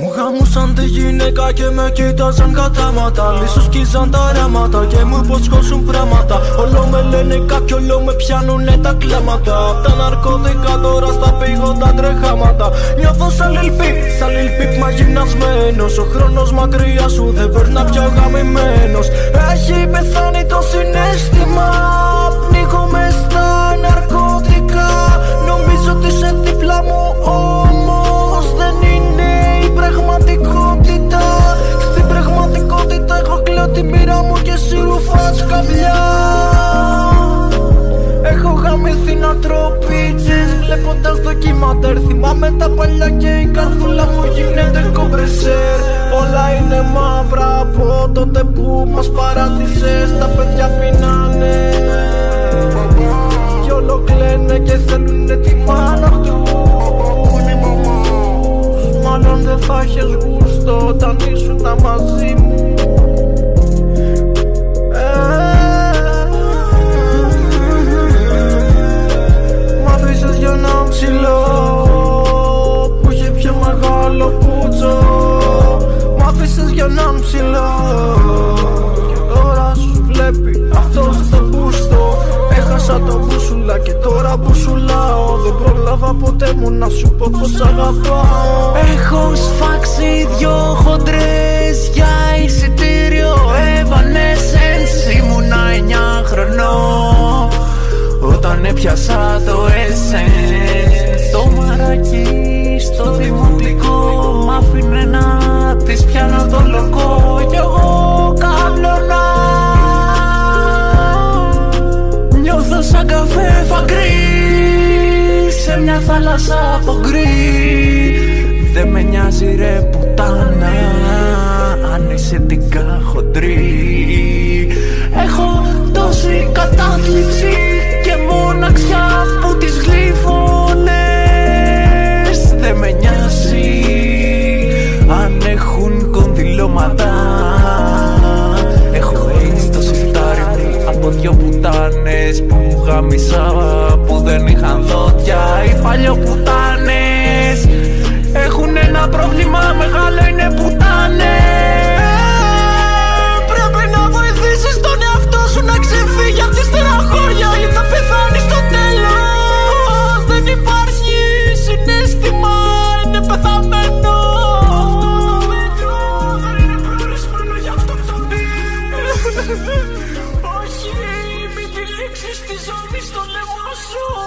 Μου χαμούσαν τη γυναίκα και με κοίταζαν κατάματα. Λίσο σκίζαν τα ράματα και μου υποσχόσουν πράγματα. Όλο με λένε κάποιοι, όλο με πιάνουνε τα κλάματα. Απ' τα ναρκωτικά τώρα στα πήγοντα τρεχάματα. Νιώθω σαν λιλπίπ, σαν λιλπίπ μα γυμνασμένος. Ο χρόνος μακριά σου δεν περνά πια γαμημένος. Έχει πεθάνει το συνέστημα. Γαμηθεί να τρώω πίτσες Βλέποντας ντοκιμαντέρ Θυμάμαι τα παλιά και η καρδούλα μου γίνεται κομπρεσέρ. Όλα είναι μαύρα από τότε που μας παράτησες. Τα παιδιά πεινάνε. Κι όλο κλαίνε και θέλουνε τη μάνα του. Μάλλον δεν θα έχεις πρόλαβα ποτέ μου να σου πω πως αγαπάω. Έχω σφάξει δυο χοντρές για εισιτήριο. Evanescence Ήμουνα εννιά χρονών. Όταν έπιασα το essence θάλασσα από γκρι. Δεν με νοιάζει ρε πουτάνα Αν είσαι την χοντρή Έχω τόση κατάθλιψη από δυο πουτάνες που γάμισα που δεν είχαν δόντια. Οι παλιοπουτάνες 是我。